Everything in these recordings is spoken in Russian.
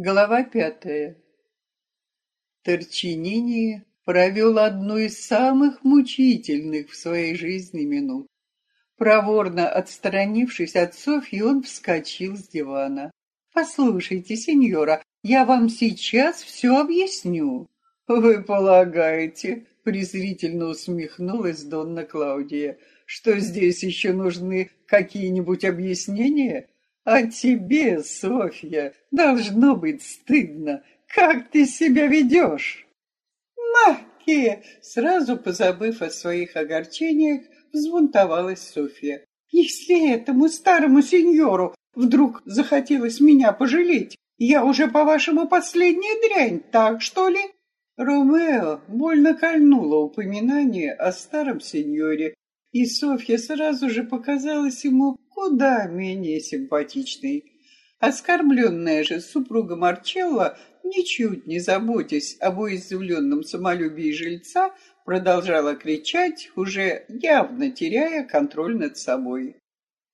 Глава пятая. Торчинини провел одну из самых мучительных в своей жизни минут. Проворно отстранившись от Софьи, он вскочил с дивана. «Послушайте, сеньора, я вам сейчас все объясню». «Вы полагаете?» — презрительно усмехнулась Донна Клаудия, «что здесь еще нужны какие-нибудь объяснения?» А тебе, Софья, должно быть стыдно. Как ты себя ведешь? Маки! Сразу позабыв о своих огорчениях, взбунтовалась Софья. Если этому старому сеньору вдруг захотелось меня пожалеть, я уже, по-вашему, последняя дрянь, так что ли? Ромео больно кольнуло упоминание о старом сеньоре, и Софья сразу же показалась ему куда менее симпатичной. Оскорбленная же супруга Марчелло, ничуть не заботясь об уязвленном самолюбии жильца, продолжала кричать, уже явно теряя контроль над собой.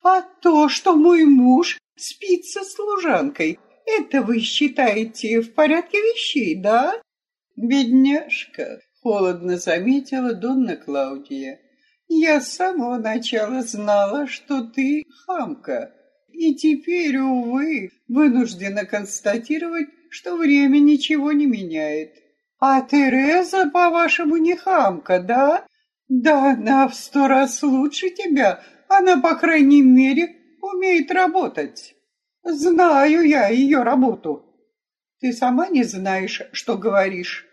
«А то, что мой муж спит со служанкой, это вы считаете в порядке вещей, да?» «Бедняжка», — холодно заметила Донна Клаудия. Я с самого начала знала, что ты хамка, и теперь, увы, вынуждена констатировать, что время ничего не меняет. А Тереза, по-вашему, не хамка, да? Да она в сто раз лучше тебя, она, по крайней мере, умеет работать. Знаю я ее работу. Ты сама не знаешь, что говоришь.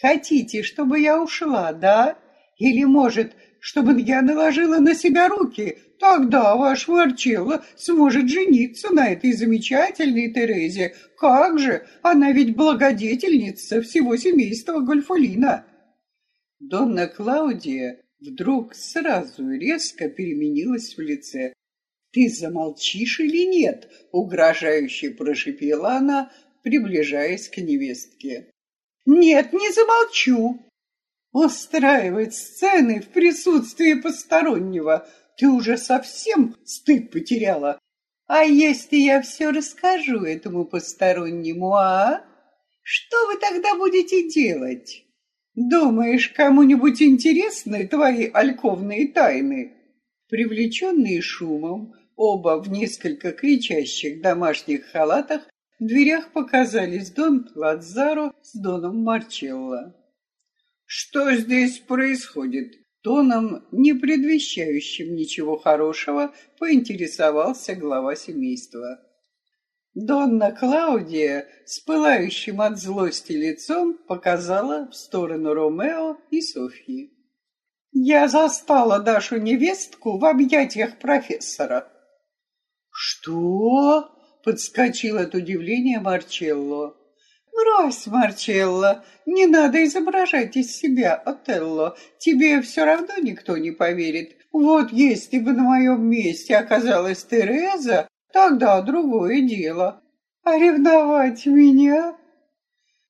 Хотите, чтобы я ушла, да? Или, может, чтобы я наложила на себя руки. Тогда ваш Марчелло сможет жениться на этой замечательной Терезе. Как же, она ведь благодетельница всего семейства Гольфолина. Донна Клаудия вдруг сразу резко переменилась в лице. «Ты замолчишь или нет?» — угрожающе прошипела она, приближаясь к невестке. «Нет, не замолчу!» Устраивать сцены в присутствии постороннего. Ты уже совсем стыд потеряла. А если я все расскажу этому постороннему, а? Что вы тогда будете делать? Думаешь, кому-нибудь интересны твои альковные тайны? Привлеченные шумом, оба в несколько кричащих домашних халатах, в дверях показались Дон Лазаро с Доном Марчелло. Что здесь происходит? Тоном, не предвещающим ничего хорошего, поинтересовался глава семейства. Донна Клаудия с пылающим от злости лицом показала в сторону Ромео и Софьи. «Я застала Дашу невестку в объятиях профессора». «Что?» — подскочил от удивления Марчелло. «Брось, Марчелло, не надо изображать из себя Отелло. Тебе все равно никто не поверит. Вот если бы на моем месте оказалась Тереза, тогда другое дело. А ревновать меня?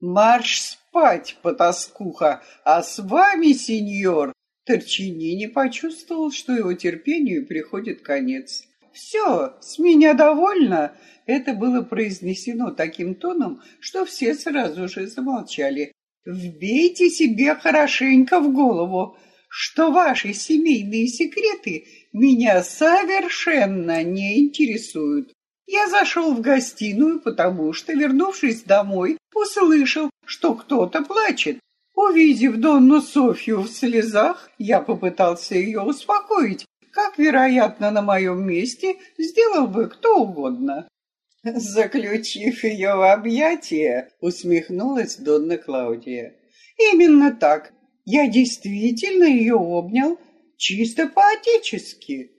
Марш спать, потаскуха, а с вами, сеньор!» Торчини не почувствовал, что его терпению приходит конец. «Все, с меня довольно!» Это было произнесено таким тоном, что все сразу же замолчали. «Вбейте себе хорошенько в голову, что ваши семейные секреты меня совершенно не интересуют. Я зашел в гостиную, потому что, вернувшись домой, услышал, что кто-то плачет. Увидев Донну Софью в слезах, я попытался ее успокоить, как, вероятно, на моем месте сделал бы кто угодно. Заключив ее в объятия, усмехнулась Донна Клаудия. Именно так. Я действительно ее обнял, чисто по-отечески.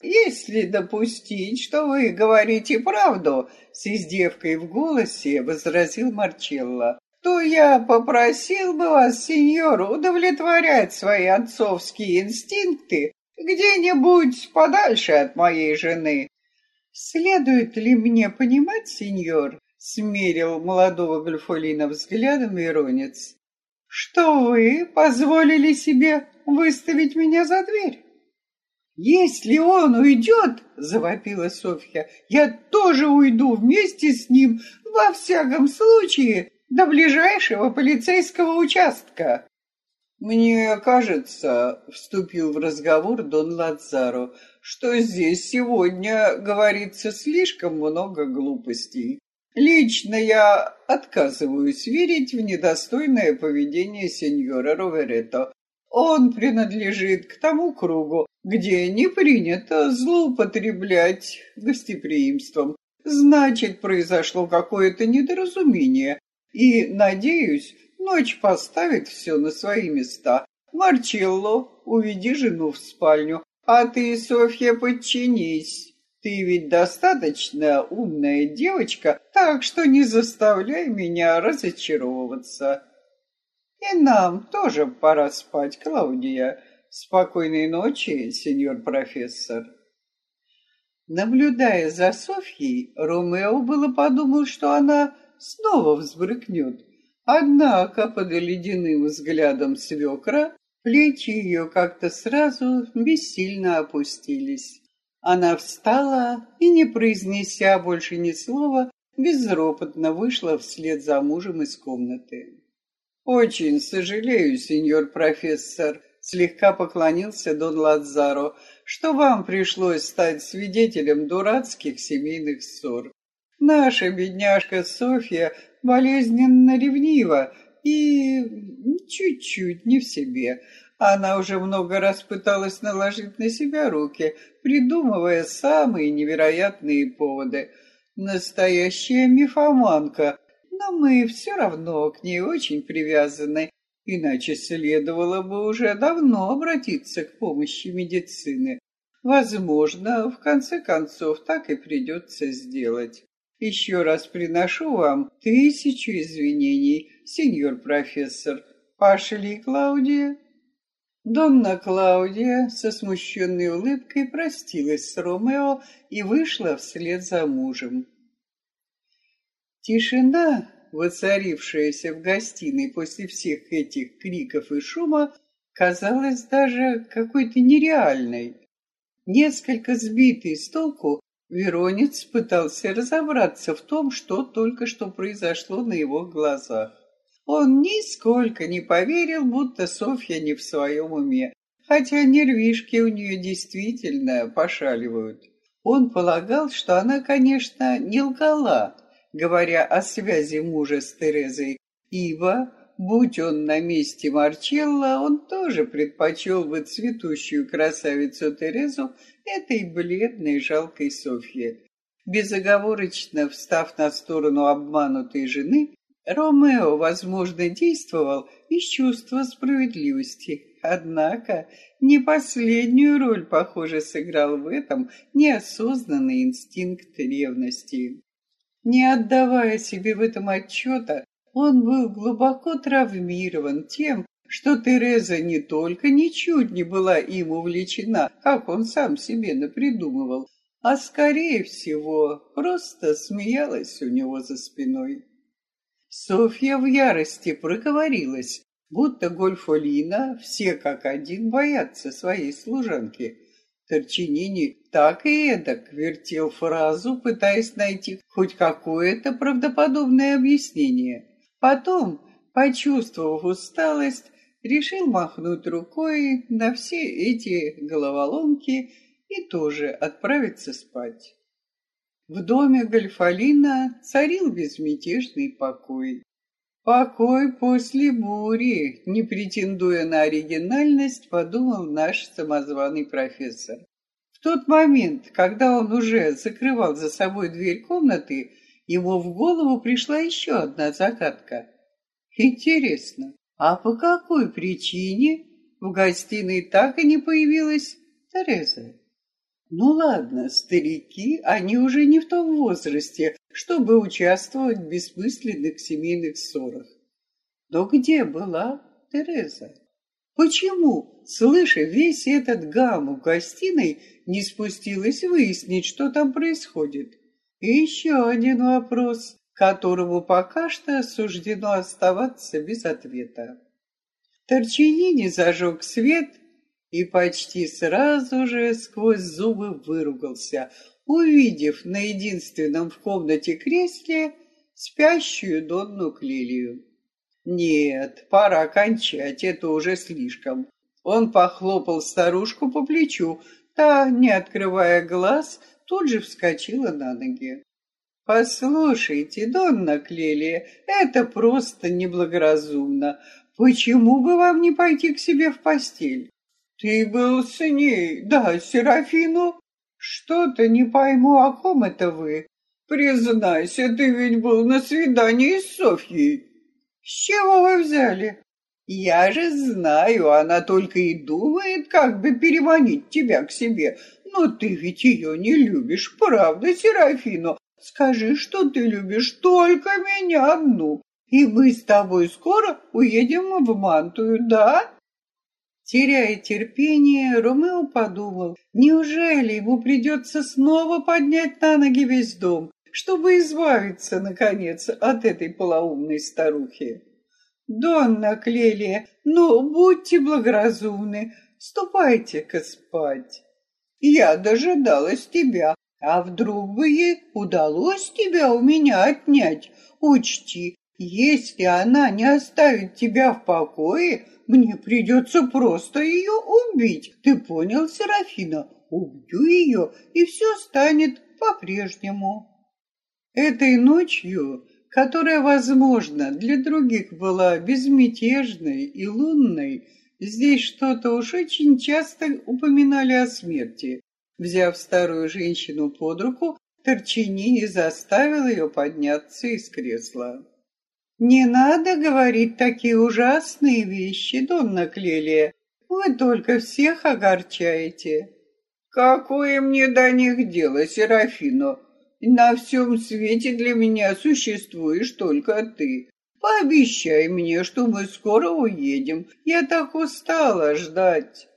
Если допустить, что вы говорите правду, с издевкой в голосе возразил Марчелло, то я попросил бы вас, сеньор, удовлетворять свои отцовские инстинкты где-нибудь подальше от моей жены. Следует ли мне понимать, сеньор, смерил молодого Гольфолина взглядом иронец, что вы позволили себе выставить меня за дверь? «Если он уйдет, — завопила Софья, — я тоже уйду вместе с ним, во всяком случае, до ближайшего полицейского участка». «Мне кажется, — вступил в разговор Дон Лазаро, — что здесь сегодня говорится слишком много глупостей. Лично я отказываюсь верить в недостойное поведение сеньора Роверето. Он принадлежит к тому кругу, где не принято злоупотреблять гостеприимством. Значит, произошло какое-то недоразумение, и, надеюсь, Ночь поставит все на свои места. Марчелло, уведи жену в спальню, а ты, Софья, подчинись. Ты ведь достаточно умная девочка, так что не заставляй меня разочаровываться. И нам тоже пора спать, Клаудия. Спокойной ночи, сеньор профессор. Наблюдая за Софьей, Ромео было подумал, что она снова взбрыкнет. Однако под ледяным взглядом свекра плечи ее как-то сразу бессильно опустились. Она встала и, не произнеся больше ни слова, безропотно вышла вслед за мужем из комнаты. «Очень сожалею, сеньор профессор», — слегка поклонился Дон Лазаро, «что вам пришлось стать свидетелем дурацких семейных ссор. Наша бедняжка Софья болезненно ревнива и чуть-чуть не в себе. Она уже много раз пыталась наложить на себя руки, придумывая самые невероятные поводы. Настоящая мифоманка, но мы все равно к ней очень привязаны, иначе следовало бы уже давно обратиться к помощи медицины. Возможно, в конце концов, так и придется сделать. Еще раз приношу вам тысячу извинений, сеньор профессор. Пошли, Клаудия. Донна Клаудия со смущенной улыбкой простилась с Ромео и вышла вслед за мужем. Тишина, воцарившаяся в гостиной после всех этих криков и шума, казалась даже какой-то нереальной. Несколько сбитый с толку, Веронец пытался разобраться в том, что только что произошло на его глазах. Он нисколько не поверил, будто Софья не в своем уме, хотя нервишки у нее действительно пошаливают. Он полагал, что она, конечно, не лгала, говоря о связи мужа с Терезой, ибо, будь он на месте Марчелла, он тоже предпочел бы цветущую красавицу Терезу этой бледной жалкой Софье. Безоговорочно встав на сторону обманутой жены, Ромео, возможно, действовал из чувства справедливости. Однако не последнюю роль, похоже, сыграл в этом неосознанный инстинкт ревности. Не отдавая себе в этом отчета, он был глубоко травмирован тем, что Тереза не только ничуть не была им увлечена, как он сам себе напридумывал, а, скорее всего, просто смеялась у него за спиной. Софья в ярости проговорилась, будто Гольфолина все как один боятся своей служанки. Торчинини так и эдак вертел фразу, пытаясь найти хоть какое-то правдоподобное объяснение. Потом, почувствовав усталость, решил махнуть рукой на все эти головоломки и тоже отправиться спать. В доме Гольфалина царил безмятежный покой. Покой после бури, не претендуя на оригинальность, подумал наш самозваный профессор. В тот момент, когда он уже закрывал за собой дверь комнаты, ему в голову пришла еще одна загадка. Интересно, а по какой причине в гостиной так и не появилась Тереза? Ну ладно, старики, они уже не в том возрасте, чтобы участвовать в бессмысленных семейных ссорах. Но где была Тереза? Почему, слыша весь этот гам в гостиной, не спустилась выяснить, что там происходит? И еще один вопрос которому пока что суждено оставаться без ответа. Торчинини зажег свет и почти сразу же сквозь зубы выругался, увидев на единственном в комнате кресле спящую Донну Клилию. Нет, пора кончать, это уже слишком. Он похлопал старушку по плечу, та, не открывая глаз, тут же вскочила на ноги. «Послушайте, Донна Клелия, это просто неблагоразумно. Почему бы вам не пойти к себе в постель?» «Ты был с ней, да, Серафину?» «Что-то не пойму, о ком это вы?» «Признайся, ты ведь был на свидании с Софьей». «С чего вы взяли?» «Я же знаю, она только и думает, как бы переманить тебя к себе. Но ты ведь ее не любишь, правда, Серафину? Скажи, что ты любишь только меня одну, и мы с тобой скоро уедем в Мантую, да?» Теряя терпение, Ромео подумал, неужели ему придется снова поднять на ноги весь дом, чтобы избавиться, наконец, от этой полоумной старухи. «Донна Клелия, ну, будьте благоразумны, ступайте-ка спать. Я дожидалась тебя, а вдруг бы ей удалось тебя у меня отнять? Учти, если она не оставит тебя в покое, мне придется просто ее убить. Ты понял, Серафина? Убью ее, и все станет по-прежнему. Этой ночью, которая, возможно, для других была безмятежной и лунной, здесь что-то уж очень часто упоминали о смерти. Взяв старую женщину под руку, Торчинини заставил ее подняться из кресла. «Не надо говорить такие ужасные вещи, Донна Клелия. Вы только всех огорчаете». «Какое мне до них дело, Серафино? На всем свете для меня существуешь только ты. Пообещай мне, что мы скоро уедем. Я так устала ждать».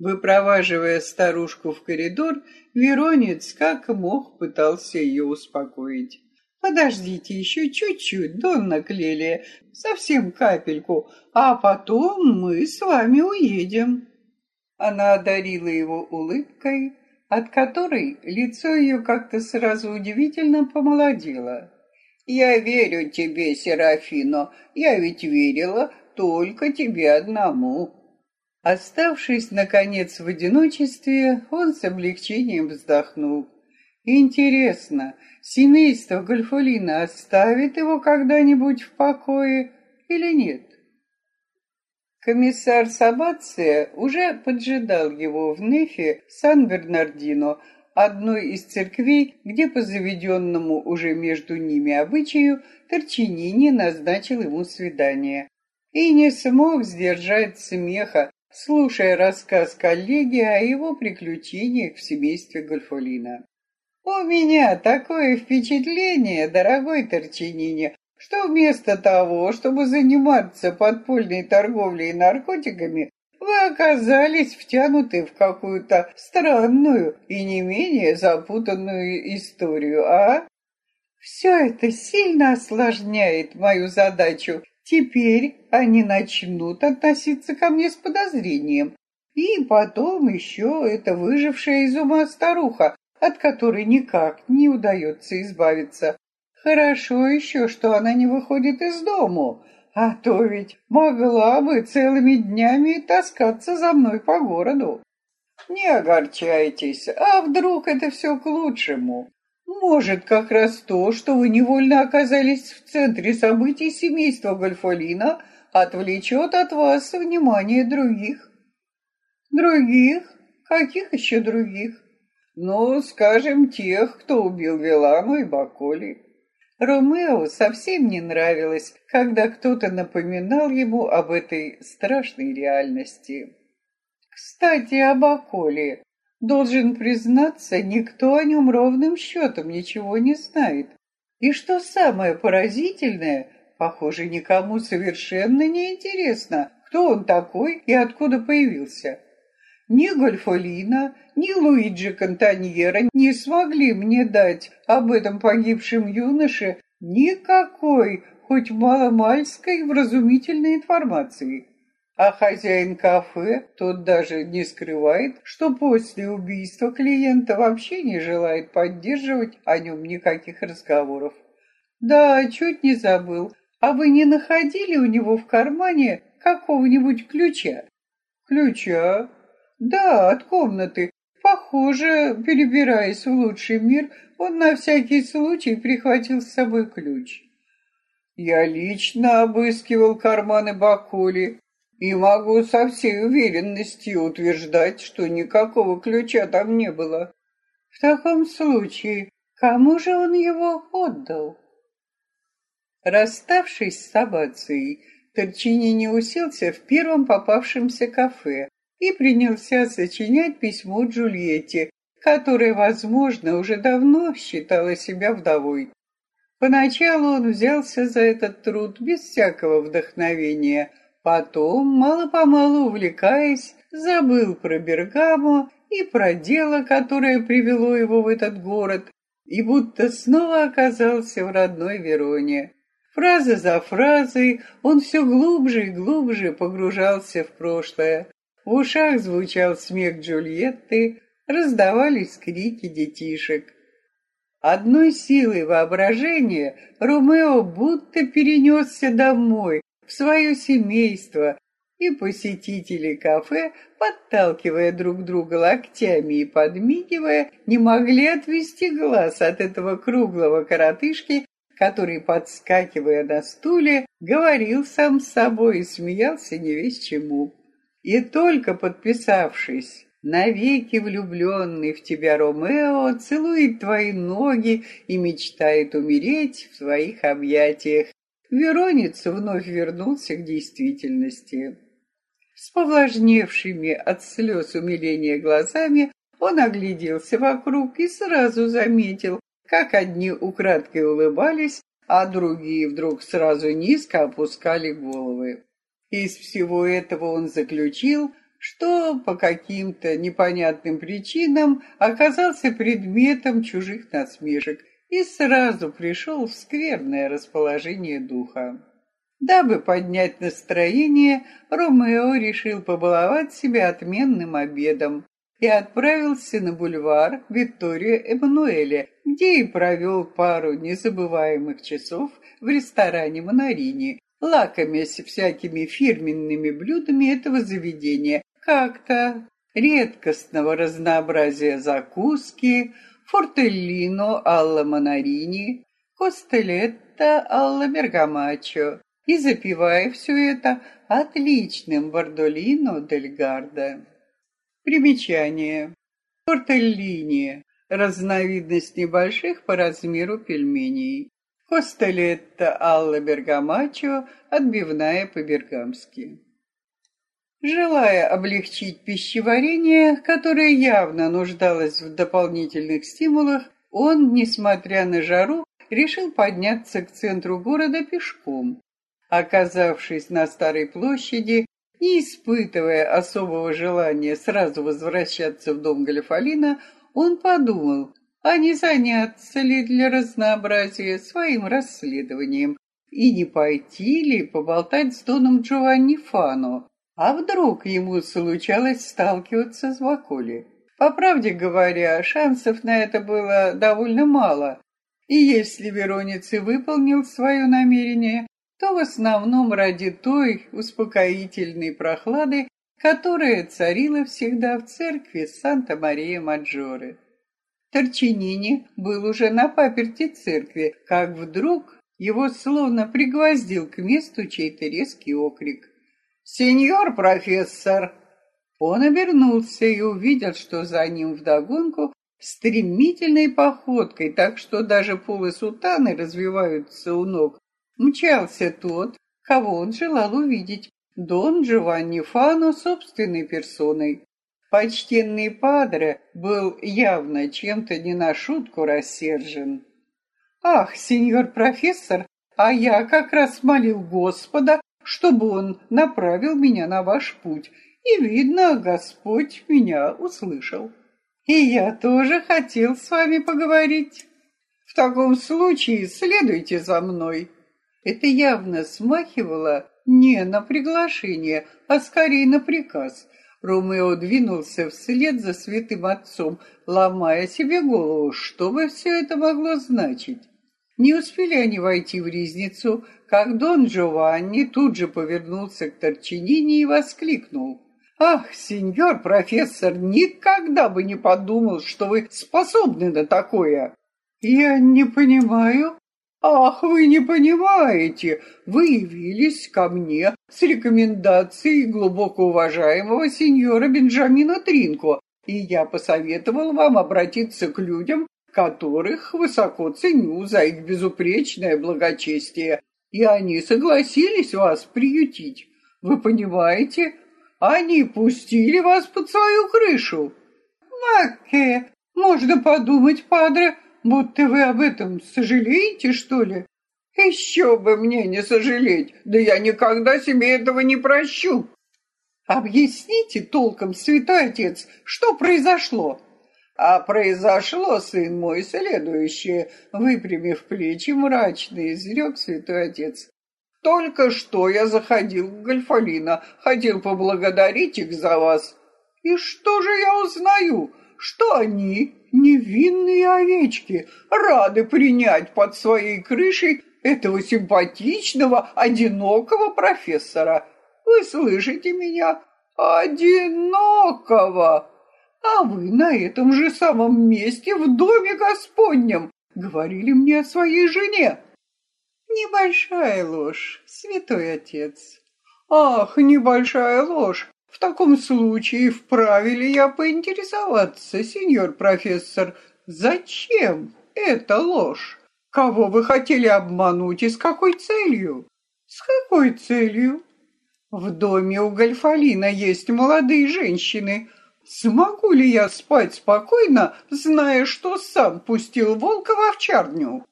Выпроваживая старушку в коридор, Веронец как мог пытался ее успокоить. «Подождите еще чуть-чуть, Донна Клелия, совсем капельку, а потом мы с вами уедем». Она одарила его улыбкой, от которой лицо ее как-то сразу удивительно помолодело. «Я верю тебе, Серафино, я ведь верила только тебе одному». Оставшись, наконец, в одиночестве, он с облегчением вздохнул. Интересно, семейство Гольфулина оставит его когда-нибудь в покое или нет? Комиссар Сабация уже поджидал его в Нефе Сан-Бернардино, одной из церквей, где по заведенному уже между ними обычаю Торчинини назначил ему свидание. И не смог сдержать смеха, слушая рассказ коллеги о его приключениях в семействе Гольфолина. «У меня такое впечатление, дорогой Торчинини, что вместо того, чтобы заниматься подпольной торговлей наркотиками, вы оказались втянуты в какую-то странную и не менее запутанную историю, а? Все это сильно осложняет мою задачу, Теперь они начнут относиться ко мне с подозрением. И потом еще эта выжившая из ума старуха, от которой никак не удается избавиться. Хорошо еще, что она не выходит из дому, а то ведь могла бы целыми днями таскаться за мной по городу. Не огорчайтесь, а вдруг это все к лучшему? Может, как раз то, что вы невольно оказались в центре событий семейства Гольфолина, отвлечет от вас внимание других. Других? Каких еще других? Ну, скажем, тех, кто убил Вилану и Баколи. Ромео совсем не нравилось, когда кто-то напоминал ему об этой страшной реальности. Кстати, об Аколе. Должен признаться, никто о нем ровным счетом ничего не знает. И что самое поразительное, похоже, никому совершенно не интересно, кто он такой и откуда появился. Ни Гольфолина, ни Луиджи Кантаньера не смогли мне дать об этом погибшем юноше никакой, хоть маломальской, вразумительной информации. А хозяин кафе, тот даже не скрывает, что после убийства клиента вообще не желает поддерживать о нем никаких разговоров. Да, чуть не забыл. А вы не находили у него в кармане какого-нибудь ключа? Ключа? Да, от комнаты. Похоже, перебираясь в лучший мир, он на всякий случай прихватил с собой ключ. Я лично обыскивал карманы Бакули и могу со всей уверенностью утверждать, что никакого ключа там не было. В таком случае, кому же он его отдал? Расставшись с Сабацией, Торчини не уселся в первом попавшемся кафе и принялся сочинять письмо Джульетте, которая, возможно, уже давно считала себя вдовой. Поначалу он взялся за этот труд без всякого вдохновения, потом, мало-помалу увлекаясь, забыл про Бергамо и про дело, которое привело его в этот город, и будто снова оказался в родной Вероне. Фраза за фразой он все глубже и глубже погружался в прошлое. В ушах звучал смех Джульетты, раздавались крики детишек. Одной силой воображения Ромео будто перенесся домой, в свое семейство, и посетители кафе, подталкивая друг друга локтями и подмигивая, не могли отвести глаз от этого круглого коротышки, который, подскакивая на стуле, говорил сам с собой и смеялся не весь чему. И только подписавшись «Навеки влюбленный в тебя Ромео целует твои ноги и мечтает умереть в твоих объятиях», Веронец вновь вернулся к действительности. С повлажневшими от слез умиления глазами он огляделся вокруг и сразу заметил, как одни украдкой улыбались, а другие вдруг сразу низко опускали головы. Из всего этого он заключил, что по каким-то непонятным причинам оказался предметом чужих насмешек и сразу пришел в скверное расположение духа. Дабы поднять настроение, Ромео решил побаловать себя отменным обедом, и отправился на бульвар Виктория Эммануэля, где и провел пару незабываемых часов в ресторане Монарини, лакомясь всякими фирменными блюдами этого заведения, как-то редкостного разнообразия закуски, фортеллино алла Монарини, костелетто алла Бергамачо, и запивая все это отличным бордолино дель Гарда. Примечание. Тортеллини – разновидность небольших по размеру пельменей. Костелетто алла бергамачо – отбивная по-бергамски. Желая облегчить пищеварение, которое явно нуждалось в дополнительных стимулах, он, несмотря на жару, решил подняться к центру города пешком. Оказавшись на Старой площади, не испытывая особого желания сразу возвращаться в дом Галифалина, он подумал, а не заняться ли для разнообразия своим расследованием и не пойти ли поболтать с Доном Джованни Фано, а вдруг ему случалось сталкиваться с Ваколи. По правде говоря, шансов на это было довольно мало, и если Веронец и выполнил свое намерение, то в основном ради той успокоительной прохлады, которая царила всегда в церкви Санта-Мария-Маджоре. Торчинини был уже на паперти церкви, как вдруг его словно пригвоздил к месту чей-то резкий окрик. «Сеньор профессор!» Он обернулся и увидел, что за ним вдогонку стремительной походкой, так что даже полы сутаны развиваются у ног, мчался тот, кого он желал увидеть, Дон Джованни Фано собственной персоной. Почтенный падре был явно чем-то не на шутку рассержен. «Ах, сеньор профессор, а я как раз молил Господа, чтобы он направил меня на ваш путь, и, видно, Господь меня услышал. И я тоже хотел с вами поговорить. В таком случае следуйте за мной». Это явно смахивало Не на приглашение, а скорее на приказ. Ромео двинулся вслед за святым отцом, ломая себе голову, что бы все это могло значить. Не успели они войти в ризницу, как Дон Джованни тут же повернулся к Торчинини и воскликнул. «Ах, сеньор профессор, никогда бы не подумал, что вы способны на такое!» «Я не понимаю», «Ах, вы не понимаете! Вы явились ко мне с рекомендацией глубоко уважаемого сеньора Бенджамина Тринко, и я посоветовал вам обратиться к людям, которых высоко ценю за их безупречное благочестие, и они согласились вас приютить. Вы понимаете? Они пустили вас под свою крышу». «Маке, можно подумать, падре, Будто вы об этом сожалеете, что ли? Еще бы мне не сожалеть, да я никогда себе этого не прощу. Объясните толком, святой отец, что произошло? А произошло, сын мой, следующее, выпрямив плечи, мрачно изрек святой отец. Только что я заходил к Гальфалина, хотел поблагодарить их за вас. И что же я узнаю? Что они, невинные овечки, рады принять под своей крышей этого симпатичного, одинокого профессора. Вы слышите меня? Одинокого! А вы на этом же самом месте в доме Господнем говорили мне о своей жене. Небольшая ложь, святой отец. Ах, небольшая ложь. В таком случае вправе ли я поинтересоваться, сеньор профессор, зачем эта ложь? Кого вы хотели обмануть и с какой целью? С какой целью? В доме у Гальфалина есть молодые женщины. Смогу ли я спать спокойно, зная, что сам пустил волка в овчарню?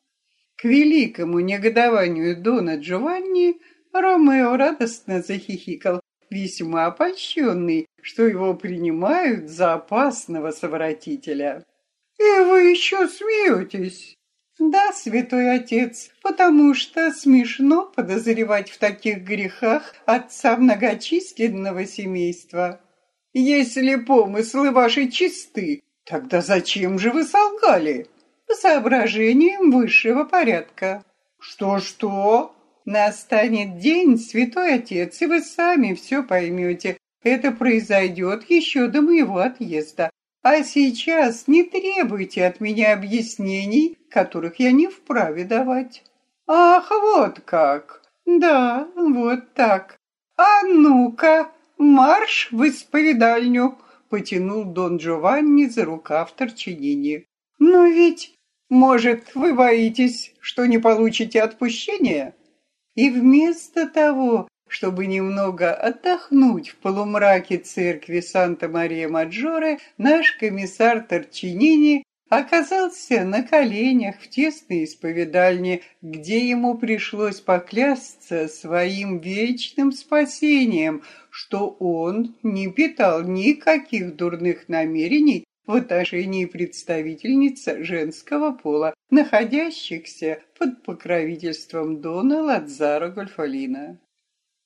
К великому негодованию Дона Джованни Ромео радостно захихикал весьма опольщенный, что его принимают за опасного совратителя. «И вы еще смеетесь?» «Да, святой отец, потому что смешно подозревать в таких грехах отца многочисленного семейства. Если помыслы ваши чисты, тогда зачем же вы солгали?» «По соображениям высшего порядка». «Что-что?» Настанет день, святой отец, и вы сами все поймете. Это произойдет еще до моего отъезда. А сейчас не требуйте от меня объяснений, которых я не вправе давать. Ах, вот как! Да, вот так. А ну-ка, марш в исповедальню! Потянул Дон Джованни за рукав Торчинини. Но ведь, может, вы боитесь, что не получите отпущения? И вместо того, чтобы немного отдохнуть в полумраке церкви Санта-Мария-Маджоре, наш комиссар Торчинини оказался на коленях в тесной исповедальне, где ему пришлось поклясться своим вечным спасением, что он не питал никаких дурных намерений в отношении представительницы женского пола, находящихся под покровительством Дона Ладзаро Гольфалина.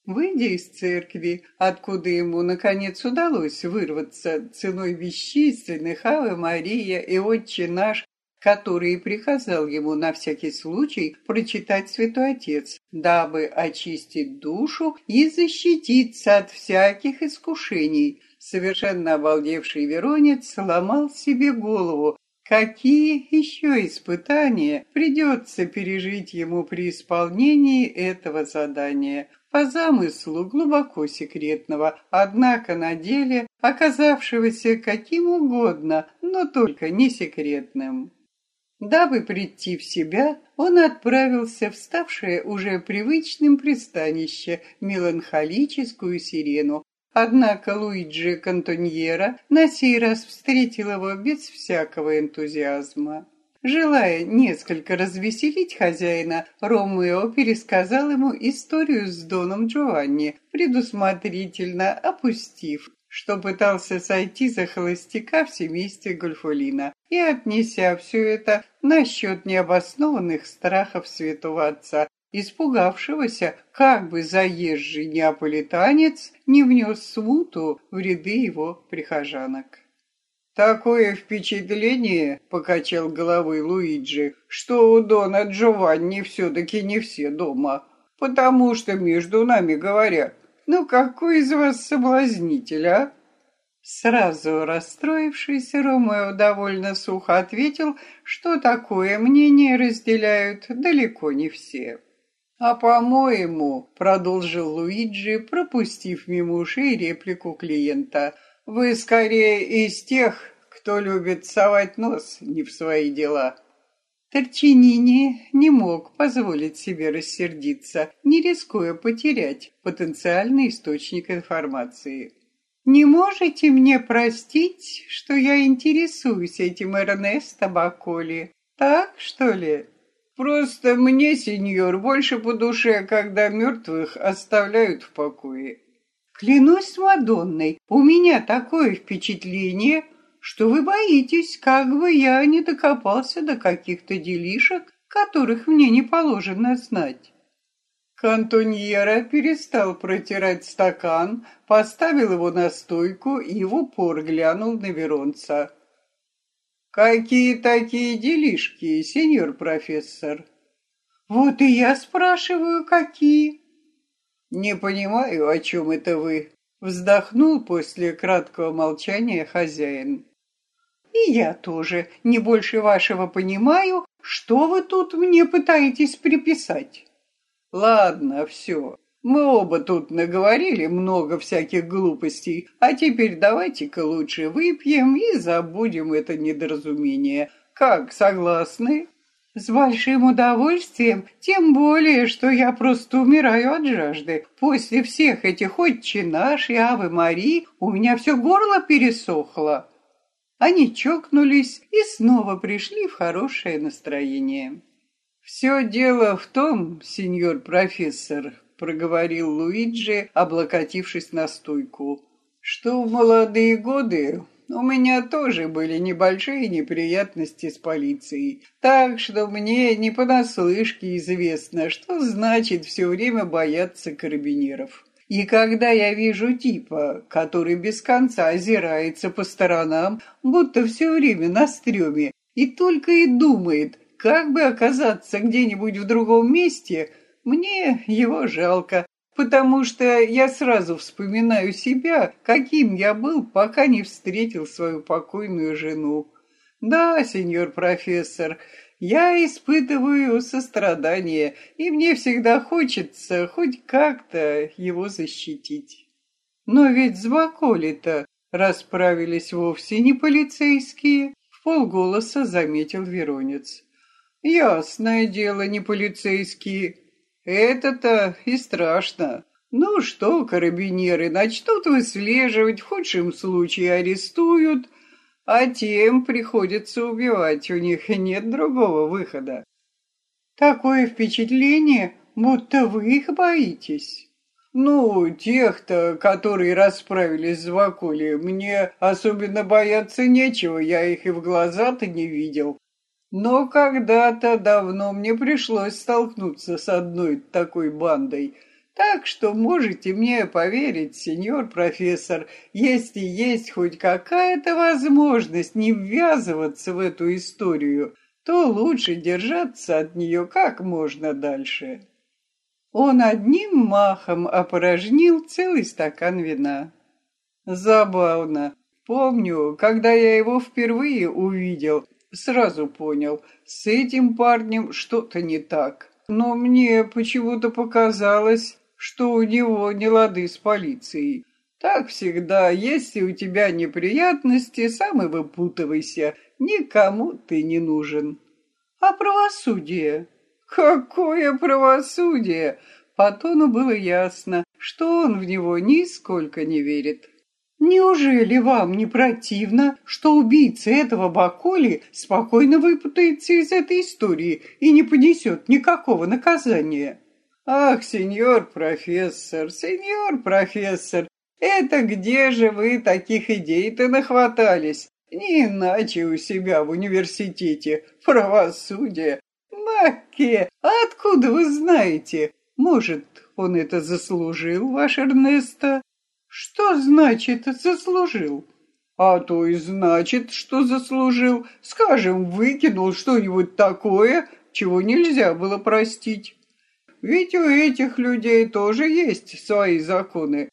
Выйдя из церкви, откуда ему, наконец, удалось вырваться ценой бесчисленных Аве Мария и Отче наш, который приказал ему на всякий случай прочитать Святой Отец, дабы очистить душу и защититься от всяких искушений, совершенно обалдевший Веронец сломал себе голову, какие еще испытания придется пережить ему при исполнении этого задания, по замыслу глубоко секретного, однако на деле оказавшегося каким угодно, но только не секретным. Дабы прийти в себя, он отправился в ставшее уже привычным пристанище меланхолическую сирену, Однако Луиджи Кантоньера на сей раз встретил его без всякого энтузиазма. Желая несколько развеселить хозяина, Ромео пересказал ему историю с Доном Джованни, предусмотрительно опустив, что пытался сойти за холостяка в семействе Гольфулина, и отнеся все это насчет необоснованных страхов святого отца, испугавшегося, как бы заезжий неаполитанец не внес смуту в ряды его прихожанок. «Такое впечатление, — покачал головой Луиджи, — что у Дона Джованни все-таки не все дома, потому что между нами говоря, ну какой из вас соблазнитель, а?» Сразу расстроившийся Ромео довольно сухо ответил, что такое мнение разделяют далеко не все. «А по-моему, — продолжил Луиджи, пропустив мимо ушей реплику клиента, — вы скорее из тех, кто любит совать нос не в свои дела». Торчинини не мог позволить себе рассердиться, не рискуя потерять потенциальный источник информации. «Не можете мне простить, что я интересуюсь этим Эрнесто Баколи? Так, что ли?» Просто мне, сеньор, больше по душе, когда мертвых оставляют в покое. Клянусь Мадонной, у меня такое впечатление, что вы боитесь, как бы я не докопался до каких-то делишек, которых мне не положено знать. Кантоньера перестал протирать стакан, поставил его на стойку и в упор глянул на Веронца. «Какие такие делишки, сеньор профессор?» «Вот и я спрашиваю, какие?» «Не понимаю, о чем это вы», — вздохнул после краткого молчания хозяин. «И я тоже не больше вашего понимаю, что вы тут мне пытаетесь приписать». «Ладно, все. Мы оба тут наговорили много всяких глупостей, а теперь давайте-ка лучше выпьем и забудем это недоразумение. Как, согласны? С большим удовольствием, тем более, что я просто умираю от жажды. После всех этих «Отче наш» и «Авы Мари» у меня все горло пересохло. Они чокнулись и снова пришли в хорошее настроение. «Все дело в том, сеньор профессор», — проговорил Луиджи, облокотившись на стойку, «что в молодые годы у меня тоже были небольшие неприятности с полицией, так что мне не понаслышке известно, что значит все время бояться карабинеров. И когда я вижу типа, который без конца озирается по сторонам, будто все время на стреме, и только и думает, как бы оказаться где-нибудь в другом месте — мне его жалко, потому что я сразу вспоминаю себя, каким я был, пока не встретил свою покойную жену. Да, сеньор профессор, я испытываю сострадание, и мне всегда хочется хоть как-то его защитить. Но ведь с Баколи-то расправились вовсе не полицейские, в полголоса заметил Веронец. Ясное дело, не полицейские, это-то и страшно. Ну что, карабинеры начнут выслеживать, в худшем случае арестуют, а тем приходится убивать, у них нет другого выхода. Такое впечатление, будто вы их боитесь. Ну, тех-то, которые расправились с Вакули, мне особенно бояться нечего, я их и в глаза-то не видел. Но когда-то давно мне пришлось столкнуться с одной такой бандой. Так что можете мне поверить, сеньор профессор, если есть хоть какая-то возможность не ввязываться в эту историю, то лучше держаться от нее как можно дальше. Он одним махом опорожнил целый стакан вина. Забавно. Помню, когда я его впервые увидел, Сразу понял, с этим парнем что-то не так. Но мне почему-то показалось, что у него не лады с полицией. Так всегда, если у тебя неприятности, сам и выпутывайся, никому ты не нужен. А правосудие? Какое правосудие? По тону было ясно, что он в него нисколько не верит. Неужели вам не противно, что убийца этого Баколи спокойно выпутается из этой истории и не понесет никакого наказания? Ах, сеньор профессор, сеньор профессор, это где же вы таких идей-то нахватались? Не иначе у себя в университете. Правосудие. Паке, откуда вы знаете? Может, он это заслужил, ваш Эрнесто? Что значит заслужил? А то и значит, что заслужил. Скажем, выкинул что-нибудь такое, чего нельзя было простить. Ведь у этих людей тоже есть свои законы.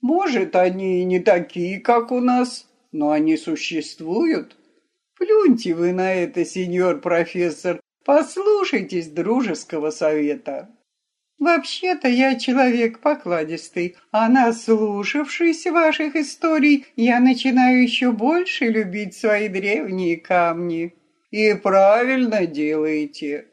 Может, они и не такие, как у нас, но они существуют. Плюньте вы на это, сеньор профессор, послушайтесь дружеского совета. Вообще-то я человек покладистый, а наслушавшись ваших историй, я начинаю еще больше любить свои древние камни. И правильно делаете.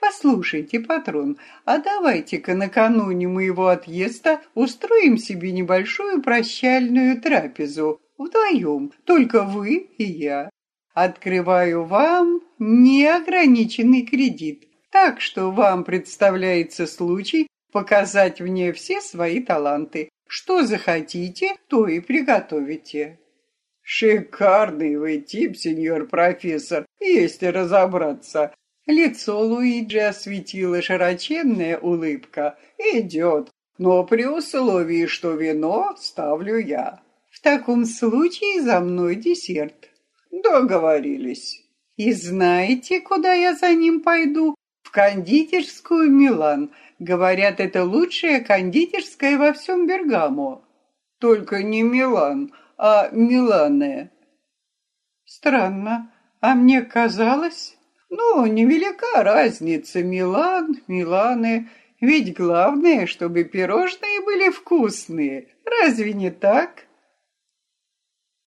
Послушайте, патрон, а давайте-ка накануне моего отъезда устроим себе небольшую прощальную трапезу. Вдвоем, только вы и я. Открываю вам неограниченный кредит, так что вам представляется случай показать мне все свои таланты. Что захотите, то и приготовите. Шикарный вы тип, сеньор профессор, если разобраться. Лицо Луиджи осветила широченная улыбка. Идет, но при условии, что вино ставлю я. В таком случае за мной десерт. Договорились. И знаете, куда я за ним пойду? Кондитерскую Милан. Говорят, это лучшая кондитерская во всем Бергамо. Только не Милан, а Милане. Странно. А мне казалось... Ну, невелика разница. Милан, Миланы. Ведь главное, чтобы пирожные были вкусные. Разве не так?